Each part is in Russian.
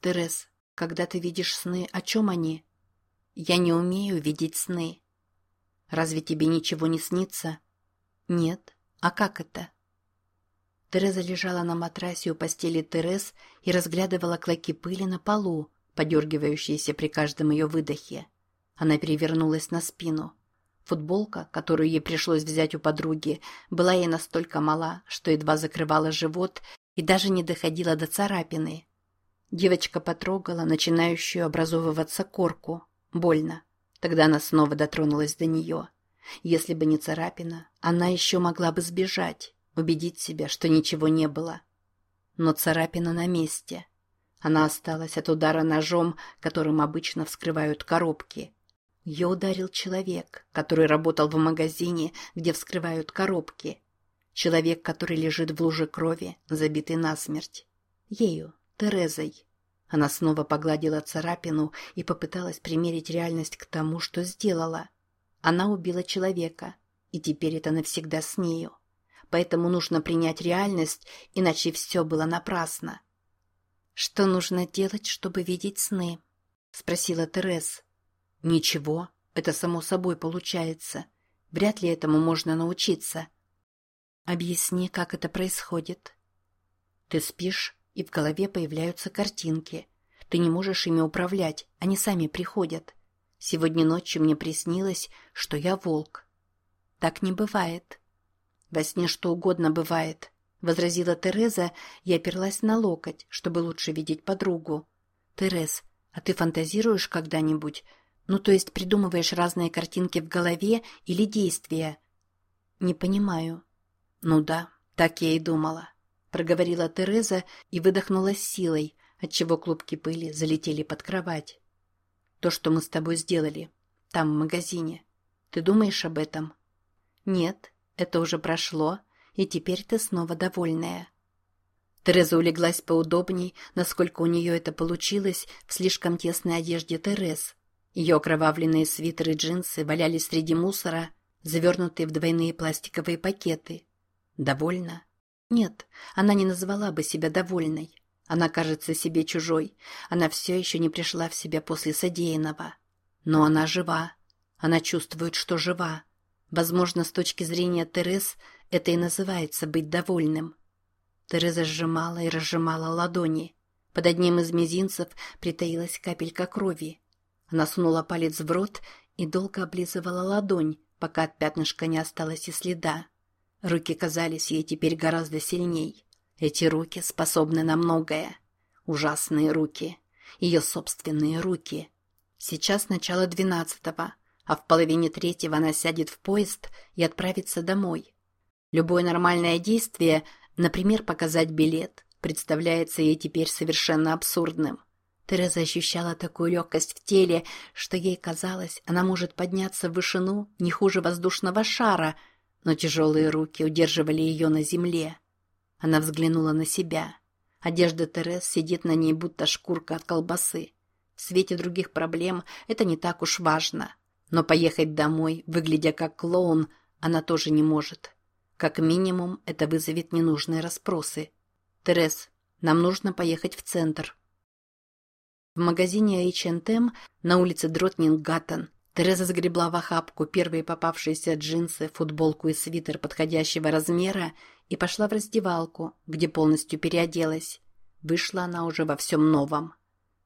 Терес, когда ты видишь сны, о чем они? Я не умею видеть сны. Разве тебе ничего не снится? Нет. А как это? Тереза лежала на матрасе у постели Терез и разглядывала клоки пыли на полу, подергивающиеся при каждом ее выдохе. Она перевернулась на спину. Футболка, которую ей пришлось взять у подруги, была ей настолько мала, что едва закрывала живот и даже не доходила до царапины. Девочка потрогала начинающую образовываться корку. Больно. Тогда она снова дотронулась до нее. Если бы не царапина, она еще могла бы сбежать, убедить себя, что ничего не было. Но царапина на месте. Она осталась от удара ножом, которым обычно вскрывают коробки. Ее ударил человек, который работал в магазине, где вскрывают коробки. Человек, который лежит в луже крови, забитый насмерть. Ею, Терезой. Она снова погладила царапину и попыталась примерить реальность к тому, что сделала. Она убила человека, и теперь это навсегда с нею. Поэтому нужно принять реальность, иначе все было напрасно. «Что нужно делать, чтобы видеть сны?» — спросила Терез. «Ничего, это само собой получается. Вряд ли этому можно научиться». «Объясни, как это происходит». «Ты спишь, и в голове появляются картинки. Ты не можешь ими управлять, они сами приходят. Сегодня ночью мне приснилось, что я волк. Так не бывает. Во сне что угодно бывает, возразила Тереза и оперлась на локоть, чтобы лучше видеть подругу. Терез, а ты фантазируешь когда-нибудь? Ну, то есть придумываешь разные картинки в голове или действия? Не понимаю. Ну да, так я и думала проговорила Тереза и выдохнула с силой, отчего клубки пыли залетели под кровать. То, что мы с тобой сделали, там, в магазине. Ты думаешь об этом? Нет, это уже прошло, и теперь ты снова довольная. Тереза улеглась поудобней, насколько у нее это получилось, в слишком тесной одежде Терез. Ее окровавленные свитеры и джинсы валялись среди мусора, завернутые в двойные пластиковые пакеты. Довольна? Нет, она не назвала бы себя довольной. Она кажется себе чужой. Она все еще не пришла в себя после содеянного. Но она жива. Она чувствует, что жива. Возможно, с точки зрения Терез, это и называется быть довольным. Тереза сжимала и разжимала ладони. Под одним из мизинцев притаилась капелька крови. Она сунула палец в рот и долго облизывала ладонь, пока от пятнышка не осталось и следа. Руки казались ей теперь гораздо сильней. Эти руки способны на многое. Ужасные руки. Ее собственные руки. Сейчас начало двенадцатого, а в половине третьего она сядет в поезд и отправится домой. Любое нормальное действие, например, показать билет, представляется ей теперь совершенно абсурдным. Тереза ощущала такую легкость в теле, что ей казалось, она может подняться в вышину не хуже воздушного шара – но тяжелые руки удерживали ее на земле. Она взглянула на себя. Одежда Терес сидит на ней, будто шкурка от колбасы. В свете других проблем это не так уж важно. Но поехать домой, выглядя как клоун, она тоже не может. Как минимум, это вызовет ненужные расспросы. «Терез, нам нужно поехать в центр». В магазине H&M на улице Дроттнинггатан Терез сгребла в охапку первые попавшиеся джинсы, футболку и свитер подходящего размера и пошла в раздевалку, где полностью переоделась. Вышла она уже во всем новом.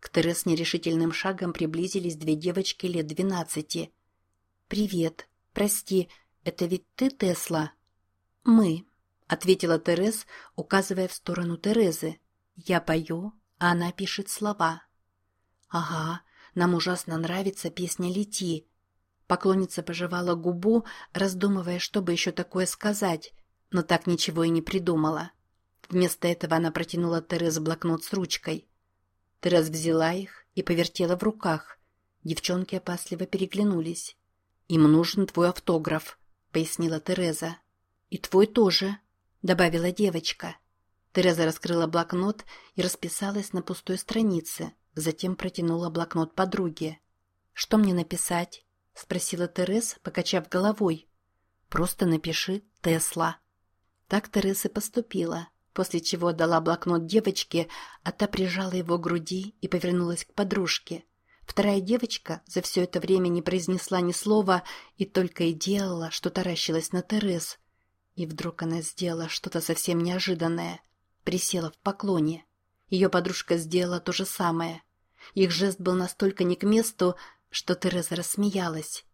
К Терез нерешительным шагом приблизились две девочки лет двенадцати. «Привет. Прости, это ведь ты, Тесла?» «Мы», — ответила Терез, указывая в сторону Терезы. «Я пою, а она пишет слова». «Ага, нам ужасно нравится песня «Лети». Поклонница пожевала губу, раздумывая, что бы еще такое сказать, но так ничего и не придумала. Вместо этого она протянула Терез блокнот с ручкой. Терез взяла их и повертела в руках. Девчонки опасливо переглянулись. «Им нужен твой автограф», — пояснила Тереза. «И твой тоже», — добавила девочка. Тереза раскрыла блокнот и расписалась на пустой странице, Затем протянула блокнот подруге. «Что мне написать?» – спросила Терес, покачав головой. «Просто напиши «Тесла». Так Терес и поступила. после чего дала блокнот девочке, а та прижала его к груди и повернулась к подружке. Вторая девочка за все это время не произнесла ни слова и только и делала, что таращилась на Терез. И вдруг она сделала что-то совсем неожиданное. Присела в поклоне. Ее подружка сделала то же самое. Их жест был настолько не к месту, что Тереза рассмеялась.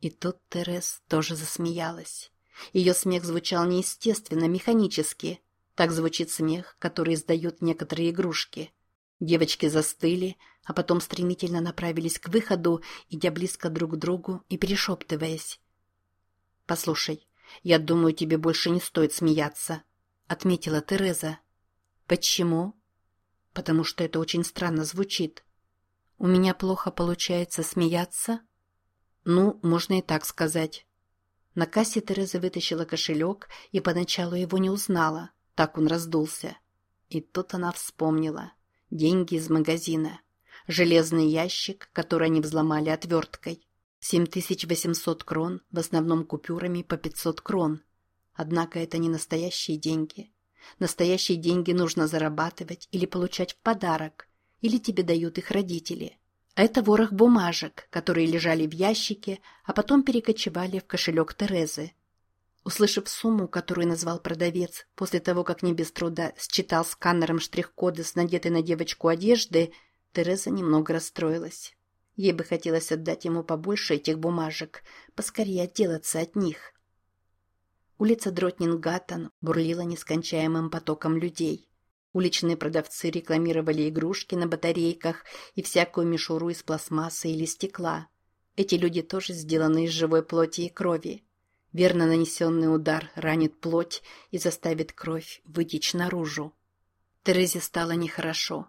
И тут Терез тоже засмеялась. Ее смех звучал неестественно, механически. Так звучит смех, который издают некоторые игрушки. Девочки застыли, а потом стремительно направились к выходу, идя близко друг к другу и перешептываясь. «Послушай, я думаю, тебе больше не стоит смеяться», — отметила Тереза. «Почему?» «Потому что это очень странно звучит. У меня плохо получается смеяться?» «Ну, можно и так сказать». На кассе Тереза вытащила кошелек и поначалу его не узнала. Так он раздулся. И тут она вспомнила. Деньги из магазина. Железный ящик, который они взломали отверткой. 7800 крон, в основном купюрами по 500 крон. Однако это не настоящие деньги. Настоящие деньги нужно зарабатывать или получать в подарок, или тебе дают их родители. Это ворох бумажек, которые лежали в ящике, а потом перекочевали в кошелек Терезы. Услышав сумму, которую назвал продавец, после того, как не без труда считал сканером штрих-коды с надетой на девочку одежды, Тереза немного расстроилась. Ей бы хотелось отдать ему побольше этих бумажек, поскорее отделаться от них. Улица Дротнингаттон бурлила нескончаемым потоком людей. Уличные продавцы рекламировали игрушки на батарейках и всякую мишуру из пластмассы или стекла. Эти люди тоже сделаны из живой плоти и крови. Верно нанесенный удар ранит плоть и заставит кровь вытечь наружу. Терезе стало нехорошо.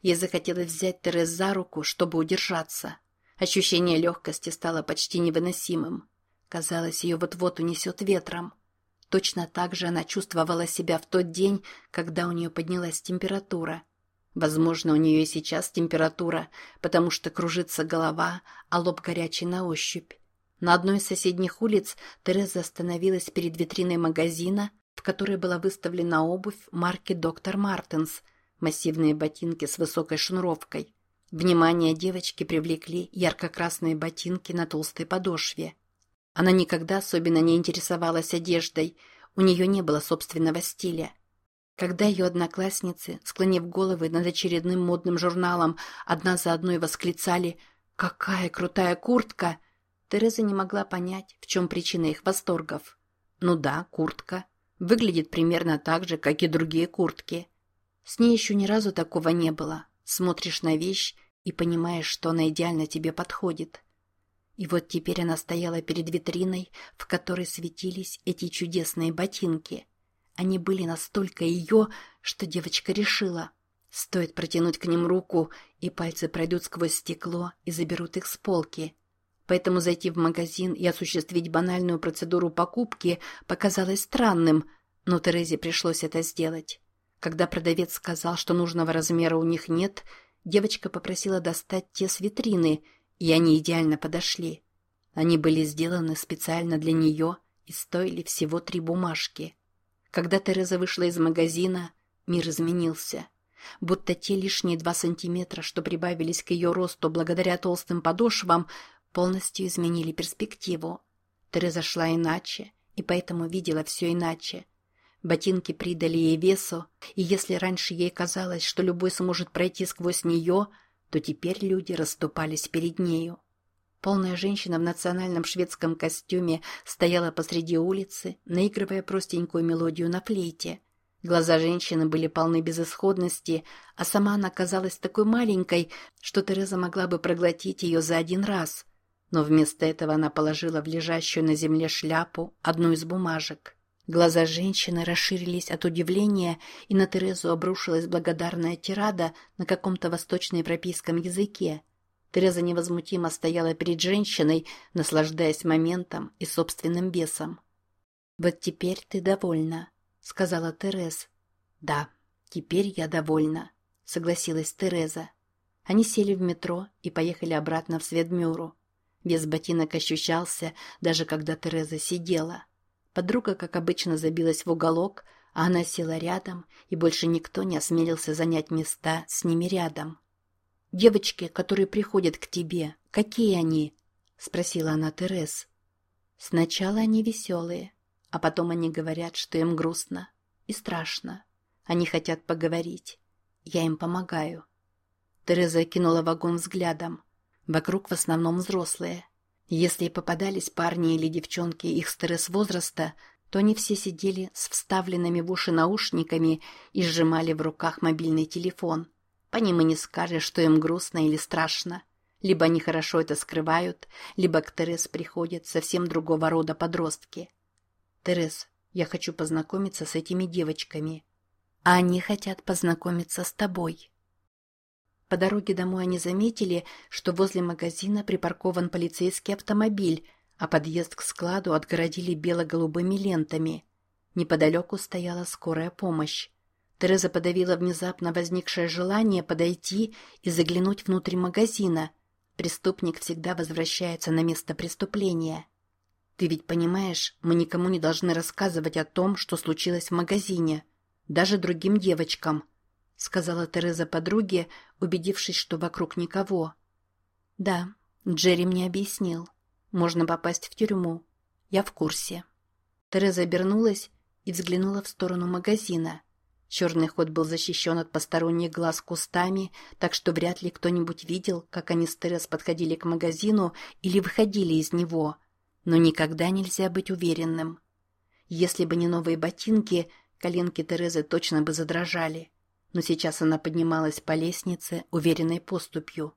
Ей захотелось взять Терез за руку, чтобы удержаться. Ощущение легкости стало почти невыносимым. Казалось, ее вот-вот унесет ветром. Точно так же она чувствовала себя в тот день, когда у нее поднялась температура. Возможно, у нее и сейчас температура, потому что кружится голова, а лоб горячий на ощупь. На одной из соседних улиц Тереза остановилась перед витриной магазина, в которой была выставлена обувь марки «Доктор Мартенс», массивные ботинки с высокой шнуровкой. Внимание девочки привлекли ярко-красные ботинки на толстой подошве. Она никогда особенно не интересовалась одеждой, у нее не было собственного стиля. Когда ее одноклассницы, склонив головы над очередным модным журналом, одна за одной восклицали «Какая крутая куртка!», Тереза не могла понять, в чем причина их восторгов. Ну да, куртка. Выглядит примерно так же, как и другие куртки. С ней еще ни разу такого не было. Смотришь на вещь и понимаешь, что она идеально тебе подходит. И вот теперь она стояла перед витриной, в которой светились эти чудесные ботинки. Они были настолько ее, что девочка решила. Стоит протянуть к ним руку, и пальцы пройдут сквозь стекло и заберут их с полки. Поэтому зайти в магазин и осуществить банальную процедуру покупки показалось странным, но Терезе пришлось это сделать. Когда продавец сказал, что нужного размера у них нет, девочка попросила достать те с витрины – и они идеально подошли. Они были сделаны специально для нее и стоили всего три бумажки. Когда Тереза вышла из магазина, мир изменился. Будто те лишние два сантиметра, что прибавились к ее росту благодаря толстым подошвам, полностью изменили перспективу. Тереза шла иначе, и поэтому видела все иначе. Ботинки придали ей весу, и если раньше ей казалось, что любой сможет пройти сквозь нее – то теперь люди расступались перед нею. Полная женщина в национальном шведском костюме стояла посреди улицы, наигрывая простенькую мелодию на флейте. Глаза женщины были полны безысходности, а сама она казалась такой маленькой, что Тереза могла бы проглотить ее за один раз. Но вместо этого она положила в лежащую на земле шляпу одну из бумажек. Глаза женщины расширились от удивления, и на Терезу обрушилась благодарная тирада на каком-то восточноевропейском языке. Тереза невозмутимо стояла перед женщиной, наслаждаясь моментом и собственным бесом. «Вот теперь ты довольна», — сказала Терез. «Да, теперь я довольна», — согласилась Тереза. Они сели в метро и поехали обратно в Сведмюру. Без ботинок ощущался, даже когда Тереза сидела. Подруга, как обычно, забилась в уголок, а она села рядом, и больше никто не осмелился занять места с ними рядом. «Девочки, которые приходят к тебе, какие они?» — спросила она Терес. «Сначала они веселые, а потом они говорят, что им грустно и страшно. Они хотят поговорить. Я им помогаю». Тереза кинула вагон взглядом. Вокруг в основном взрослые. Если и попадались парни или девчонки их стресс возраста, то они все сидели с вставленными в уши наушниками и сжимали в руках мобильный телефон. По ним и не скажешь, что им грустно или страшно. Либо они хорошо это скрывают, либо к Терес приходят совсем другого рода подростки. «Терес, я хочу познакомиться с этими девочками. А они хотят познакомиться с тобой». По дороге домой они заметили, что возле магазина припаркован полицейский автомобиль, а подъезд к складу отгородили бело-голубыми лентами. Неподалеку стояла скорая помощь. Тереза подавила внезапно возникшее желание подойти и заглянуть внутрь магазина. Преступник всегда возвращается на место преступления. «Ты ведь понимаешь, мы никому не должны рассказывать о том, что случилось в магазине, даже другим девочкам», — сказала Тереза подруге, убедившись, что вокруг никого. «Да, Джерри мне объяснил. Можно попасть в тюрьму. Я в курсе». Тереза обернулась и взглянула в сторону магазина. Черный ход был защищен от посторонних глаз кустами, так что вряд ли кто-нибудь видел, как они с Терез подходили к магазину или выходили из него. Но никогда нельзя быть уверенным. Если бы не новые ботинки, коленки Терезы точно бы задрожали но сейчас она поднималась по лестнице уверенной поступью.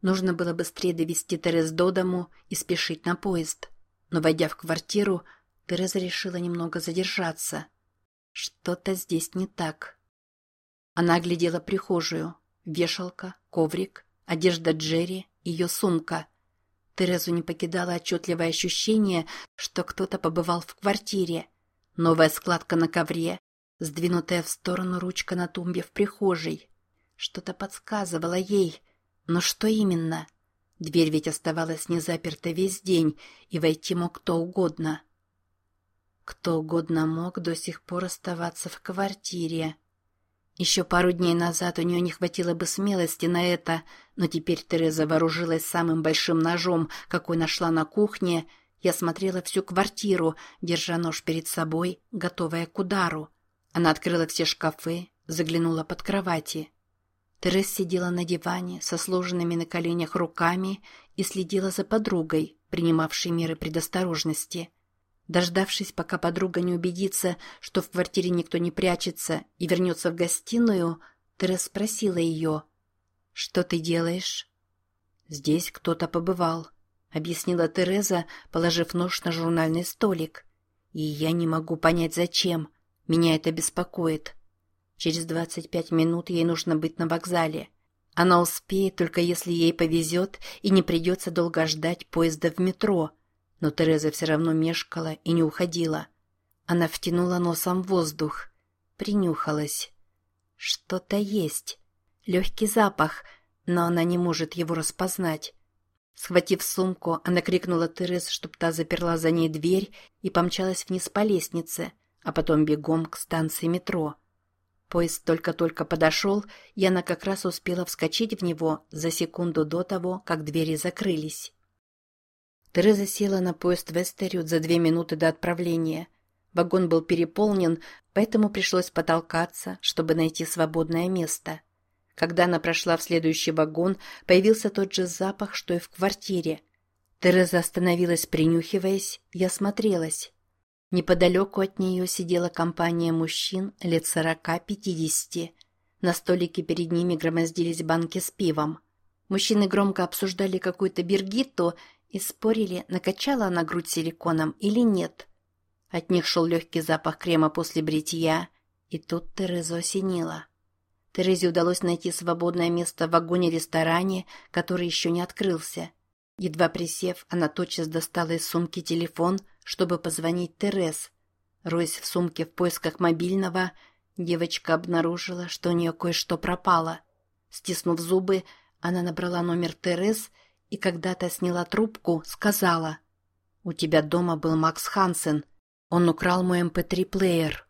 Нужно было быстрее довести Терез до дому и спешить на поезд. Но, войдя в квартиру, Тереза решила немного задержаться. Что-то здесь не так. Она оглядела прихожую. Вешалка, коврик, одежда Джерри, ее сумка. Терезу не покидало отчетливое ощущение, что кто-то побывал в квартире. Новая складка на ковре, Сдвинутая в сторону ручка на тумбе в прихожей. Что-то подсказывало ей. Но что именно? Дверь ведь оставалась не заперта весь день, и войти мог кто угодно. Кто угодно мог до сих пор оставаться в квартире. Еще пару дней назад у нее не хватило бы смелости на это, но теперь Тереза вооружилась самым большим ножом, какой нашла на кухне, и осмотрела всю квартиру, держа нож перед собой, готовая к удару. Она открыла все шкафы, заглянула под кровати. Терес сидела на диване со сложенными на коленях руками и следила за подругой, принимавшей меры предосторожности. Дождавшись, пока подруга не убедится, что в квартире никто не прячется, и вернется в гостиную, Терес спросила ее, «Что ты делаешь?» «Здесь кто-то побывал», — объяснила Тереза, положив нож на журнальный столик. «И я не могу понять, зачем. Меня это беспокоит. Через 25 минут ей нужно быть на вокзале. Она успеет, только если ей повезет и не придется долго ждать поезда в метро. Но Тереза все равно мешкала и не уходила. Она втянула носом воздух. Принюхалась. Что-то есть. Легкий запах, но она не может его распознать. Схватив сумку, она крикнула Терез, чтоб та заперла за ней дверь и помчалась вниз по лестнице – а потом бегом к станции метро. Поезд только-только подошел, и она как раз успела вскочить в него за секунду до того, как двери закрылись. Тереза села на поезд Вестерют за две минуты до отправления. Вагон был переполнен, поэтому пришлось потолкаться, чтобы найти свободное место. Когда она прошла в следующий вагон, появился тот же запах, что и в квартире. Тереза остановилась, принюхиваясь, и осмотрелась. Неподалеку от нее сидела компания мужчин лет сорока-пятидесяти. На столике перед ними громоздились банки с пивом. Мужчины громко обсуждали какую-то бергитту и спорили, накачала она грудь силиконом или нет. От них шел легкий запах крема после бритья, и тут Терезу осенило. Терезе удалось найти свободное место в вагоне-ресторане, который еще не открылся. Едва присев, она тотчас достала из сумки телефон – чтобы позвонить Терес. Роясь в сумке в поисках мобильного, девочка обнаружила, что у нее кое-что пропало. Стиснув зубы, она набрала номер Терес и когда-то сняла трубку, сказала «У тебя дома был Макс Хансен. Он украл мой mp3-плеер».